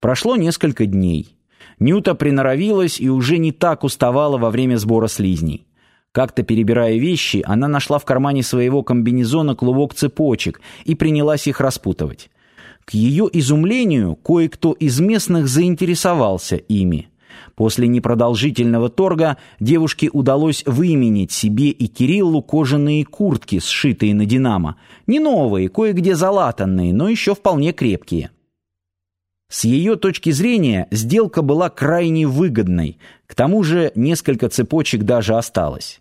Прошло несколько дней. Нюта приноровилась и уже не так уставала во время сбора слизней. Как-то перебирая вещи, она нашла в кармане своего комбинезона клубок цепочек и принялась их распутывать. К ее изумлению, кое-кто из местных заинтересовался ими. После непродолжительного торга девушке удалось выменить себе и Кириллу кожаные куртки, сшитые на «Динамо». Не новые, кое-где залатанные, но еще вполне крепкие. С ее точки зрения сделка была крайне выгодной, к тому же несколько цепочек даже осталось.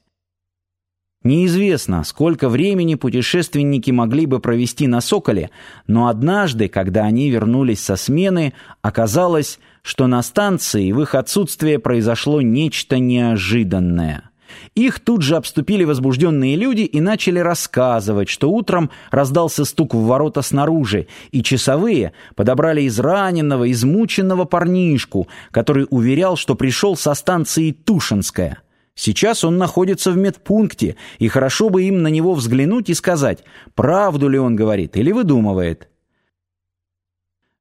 Неизвестно, сколько времени путешественники могли бы провести на Соколе, но однажды, когда они вернулись со смены, оказалось, что на станции в их отсутствие произошло нечто неожиданное. Их тут же обступили возбужденные люди и начали рассказывать, что утром раздался стук в ворота снаружи, и часовые подобрали израненного, измученного парнишку, который уверял, что пришел со станции Тушинская. Сейчас он находится в медпункте, и хорошо бы им на него взглянуть и сказать, правду ли он говорит или выдумывает.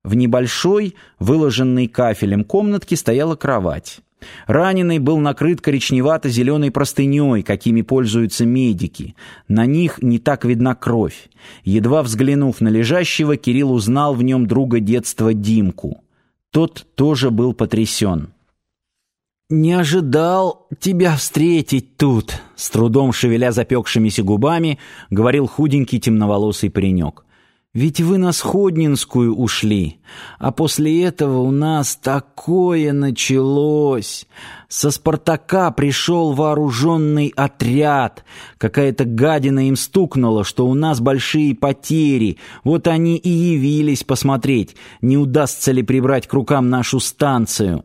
В небольшой, выложенной кафелем комнатке стояла кровать. Раненый был накрыт коричневато-зеленой простыней, какими пользуются медики. На них не так видна кровь. Едва взглянув на лежащего, Кирилл узнал в нем друга детства Димку. Тот тоже был потрясен. «Не ожидал тебя встретить тут», — с трудом шевеля запекшимися губами, говорил худенький темноволосый паренек. «Ведь вы на Сходнинскую ушли, а после этого у нас такое началось. Со Спартака пришел вооруженный отряд. Какая-то гадина им стукнула, что у нас большие потери. Вот они и явились посмотреть, не удастся ли прибрать к рукам нашу станцию».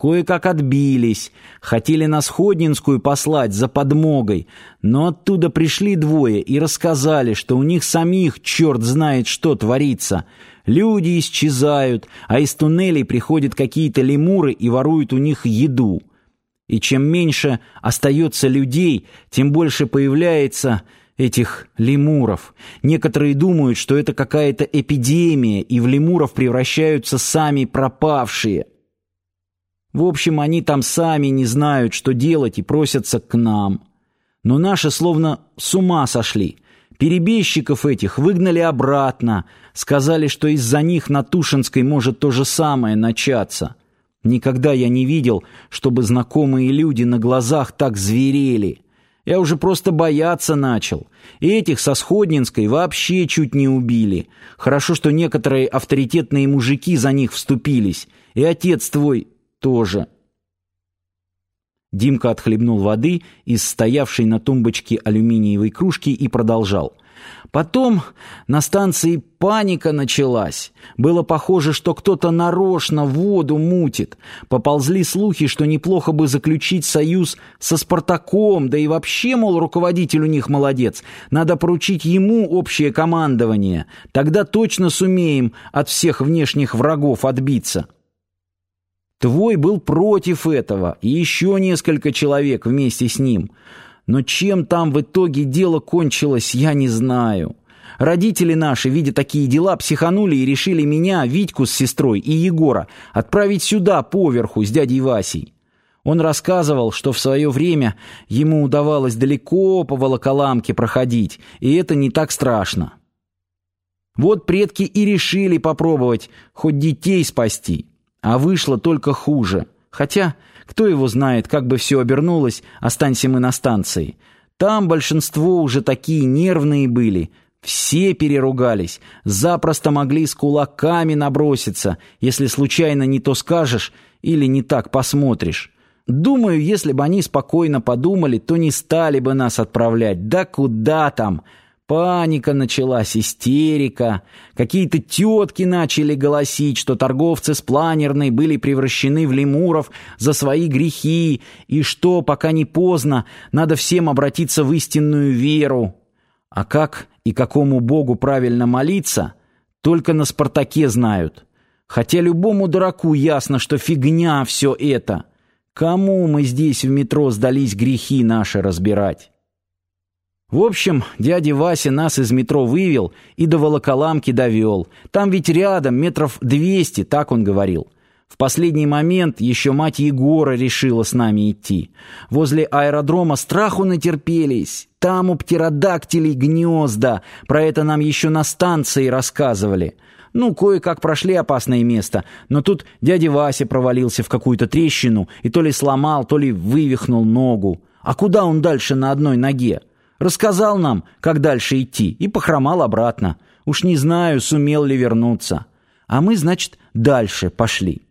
Кое-как отбились, хотели на Сходнинскую послать за подмогой, но оттуда пришли двое и рассказали, что у них самих черт знает что творится. Люди исчезают, а из туннелей приходят какие-то лемуры и воруют у них еду. И чем меньше остается людей, тем больше появляется этих лемуров. Некоторые думают, что это какая-то эпидемия, и в лемуров превращаются сами пропавшие. В общем, они там сами не знают, что делать, и просятся к нам. Но наши словно с ума сошли. Перебежчиков этих выгнали обратно. Сказали, что из-за них на Тушинской может то же самое начаться. Никогда я не видел, чтобы знакомые люди на глазах так зверели. Я уже просто бояться начал. И этих со Сходнинской вообще чуть не убили. Хорошо, что некоторые авторитетные мужики за них вступились. И отец твой тоже. Димка отхлебнул воды из стоявшей на тумбочке алюминиевой кружки и продолжал. Потом на станции паника началась. Было похоже, что кто-то нарочно воду мутит. Поползли слухи, что неплохо бы заключить союз со Спартаком, да и вообще, мол, руководитель у них молодец. Надо поручить ему общее командование. Тогда точно сумеем от всех внешних врагов отбиться. Твой был против этого, и еще несколько человек вместе с ним. Но чем там в итоге дело кончилось, я не знаю. Родители наши, видя такие дела, психанули и решили меня, Витьку с сестрой и Егора отправить сюда поверху с дядей Васей. Он рассказывал, что в свое время ему удавалось далеко по волоколамке проходить, и это не так страшно. Вот предки и решили попробовать хоть детей спасти. А вышло только хуже. Хотя, кто его знает, как бы все обернулось, останься мы на станции. Там большинство уже такие нервные были. Все переругались, запросто могли с кулаками наброситься, если случайно не то скажешь или не так посмотришь. Думаю, если бы они спокойно подумали, то не стали бы нас отправлять. Да куда там? Паника началась, истерика. Какие-то тетки начали голосить, что торговцы с планерной были превращены в лемуров за свои грехи, и что, пока не поздно, надо всем обратиться в истинную веру. А как и какому богу правильно молиться, только на «Спартаке» знают. Хотя любому дураку ясно, что фигня все это. Кому мы здесь в метро сдались грехи наши разбирать? В общем, дядя Вася нас из метро вывел и до Волоколамки довел. Там ведь рядом, метров двести, так он говорил. В последний момент еще мать Егора решила с нами идти. Возле аэродрома страху натерпелись. Там у птеродактилей гнезда. Про это нам еще на станции рассказывали. Ну, кое-как прошли опасное место, но тут дядя Вася провалился в какую-то трещину и то ли сломал, то ли вывихнул ногу. А куда он дальше на одной ноге? Рассказал нам, как дальше идти, и похромал обратно. Уж не знаю, сумел ли вернуться. А мы, значит, дальше пошли.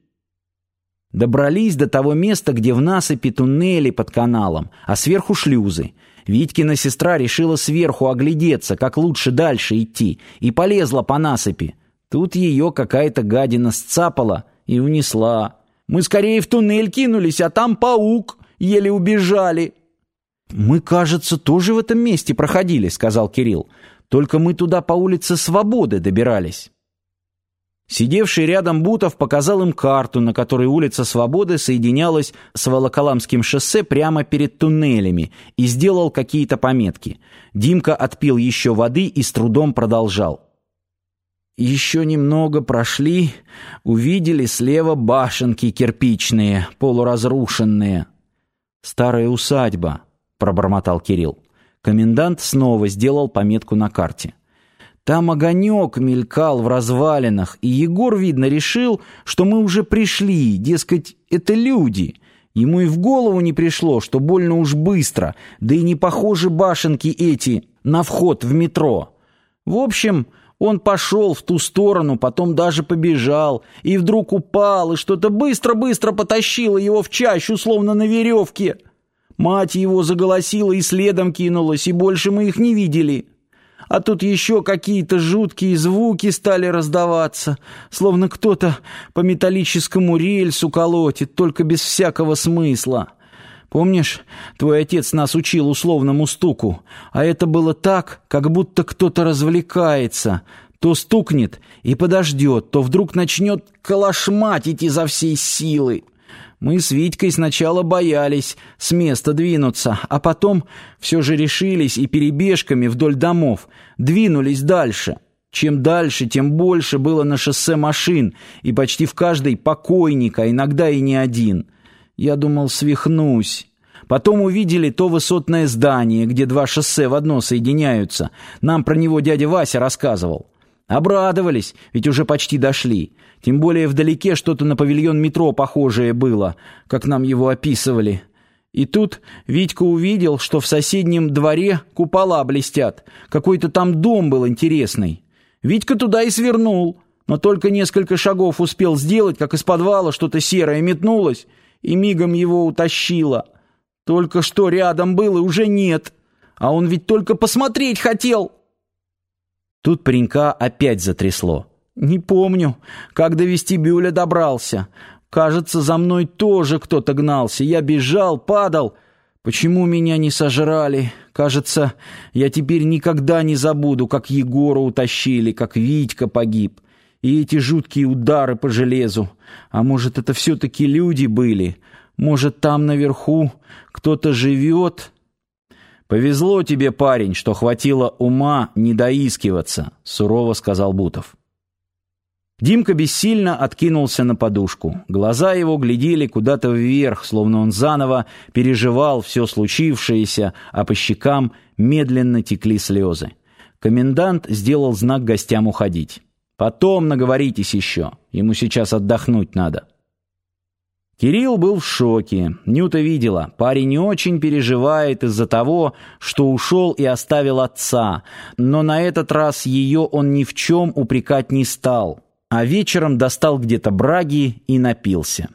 Добрались до того места, где в насыпи туннели под каналом, а сверху шлюзы. Витькина сестра решила сверху оглядеться, как лучше дальше идти, и полезла по насыпи. Тут ее какая-то гадина сцапала и унесла. Мы скорее в туннель кинулись, а там паук. Еле убежали. «Мы, кажется, тоже в этом месте проходили», — сказал Кирилл. «Только мы туда по улице Свободы добирались». Сидевший рядом Бутов показал им карту, на которой улица Свободы соединялась с Волоколамским шоссе прямо перед туннелями, и сделал какие-то пометки. Димка отпил еще воды и с трудом продолжал. Еще немного прошли, увидели слева башенки кирпичные, полуразрушенные. «Старая усадьба», — пробормотал Кирилл. Комендант снова сделал пометку на карте. Там огонек мелькал в развалинах, и Егор, видно, решил, что мы уже пришли, дескать, это люди. Ему и в голову не пришло, что больно уж быстро, да и не похожи башенки эти на вход в метро. В общем, он пошел в ту сторону, потом даже побежал, и вдруг упал, и что-то быстро-быстро потащило его в чащу, словно на веревке. Мать его заголосила и следом кинулась, и больше мы их не видели. А тут еще какие-то жуткие звуки стали раздаваться, словно кто-то по металлическому рельсу колотит, только без всякого смысла. Помнишь, твой отец нас учил условному стуку, а это было так, как будто кто-то развлекается. То стукнет и подождет, то вдруг начнет калашматить изо всей силы. Мы с Витькой сначала боялись с места двинуться, а потом все же решились и перебежками вдоль домов двинулись дальше. Чем дальше, тем больше было на шоссе машин, и почти в каждой покойник, а иногда и не один — я думал, свихнусь. Потом увидели то высотное здание, где два шоссе в одно соединяются. Нам про него дядя Вася рассказывал. Обрадовались, ведь уже почти дошли. Тем более вдалеке что-то на павильон метро похожее было, как нам его описывали. И тут Витька увидел, что в соседнем дворе купола блестят. Какой-то там дом был интересный. Витька туда и свернул, но только несколько шагов успел сделать, как из подвала что-то серое метнулось, и мигом его утащила. Только что рядом был и уже нет. А он ведь только посмотреть хотел. Тут паренька опять затрясло. Не помню, как до вестибюля добрался. Кажется, за мной тоже кто-то гнался. Я бежал, падал. Почему меня не сожрали? Кажется, я теперь никогда не забуду, как Егора утащили, как Витька погиб и эти жуткие удары по железу. А может, это все-таки люди были? Может, там наверху кто-то живет?» «Повезло тебе, парень, что хватило ума не доискиваться», — сурово сказал Бутов. Димка бессильно откинулся на подушку. Глаза его глядели куда-то вверх, словно он заново переживал все случившееся, а по щекам медленно текли слезы. Комендант сделал знак гостям уходить. Потом наговоритесь еще. Ему сейчас отдохнуть надо». Кирилл был в шоке. Нюта видела, парень очень переживает из-за того, что ушел и оставил отца, но на этот раз ее он ни в чем упрекать не стал, а вечером достал где-то браги и напился.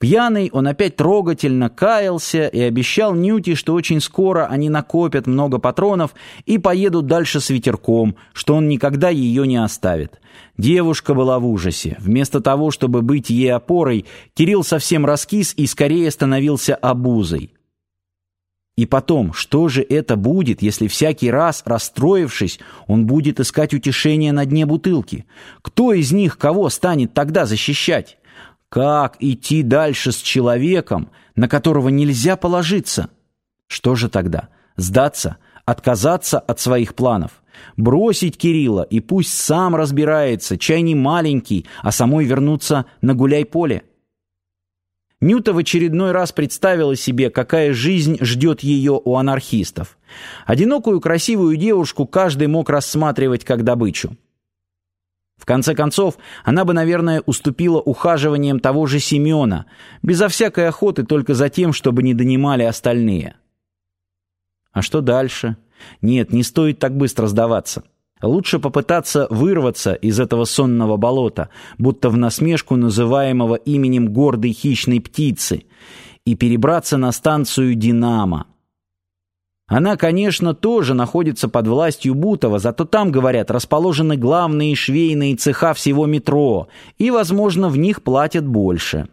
Пьяный он опять трогательно каялся и обещал Нюте, что очень скоро они накопят много патронов и поедут дальше с ветерком, что он никогда ее не оставит. Девушка была в ужасе. Вместо того, чтобы быть ей опорой, Кирилл совсем раскис и скорее становился обузой. И потом, что же это будет, если всякий раз, расстроившись, он будет искать утешение на дне бутылки? Кто из них кого станет тогда защищать? Как идти дальше с человеком, на которого нельзя положиться? Что же тогда? Сдаться? отказаться от своих планов, бросить Кирилла и пусть сам разбирается, чай не маленький, а самой вернуться на гуляй-поле. Нюта в очередной раз представила себе, какая жизнь ждет ее у анархистов. Одинокую красивую девушку каждый мог рассматривать как добычу. В конце концов, она бы, наверное, уступила ухаживаниям того же Семена, безо всякой охоты только за тем, чтобы не донимали остальные. А что дальше? Нет, не стоит так быстро сдаваться. Лучше попытаться вырваться из этого сонного болота, будто в насмешку называемого именем гордой хищной птицы, и перебраться на станцию «Динамо». Она, конечно, тоже находится под властью Бутова, зато там, говорят, расположены главные швейные цеха всего метро, и, возможно, в них платят больше.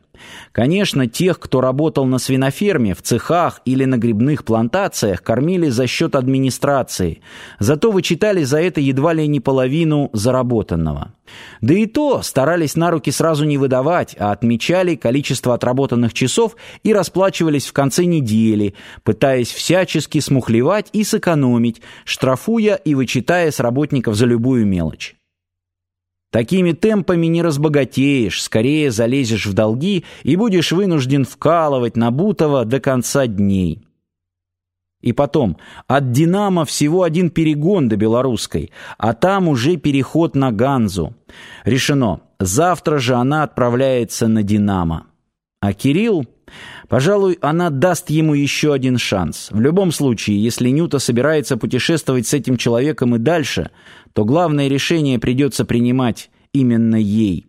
Конечно, тех, кто работал на свиноферме, в цехах или на грибных плантациях, кормили за счет администрации, зато вычитали за это едва ли не половину заработанного. Да и то старались на руки сразу не выдавать, а отмечали количество отработанных часов и расплачивались в конце недели, пытаясь всячески смухлевать и сэкономить, штрафуя и вычитая с работников за любую мелочь. Такими темпами не разбогатеешь, скорее залезешь в долги и будешь вынужден вкалывать на Бутова до конца дней. И потом, от «Динамо» всего один перегон до Белорусской, а там уже переход на Ганзу. Решено, завтра же она отправляется на «Динамо». А Кирилл... Пожалуй, она даст ему еще один шанс. В любом случае, если Нюта собирается путешествовать с этим человеком и дальше, то главное решение придется принимать именно ей.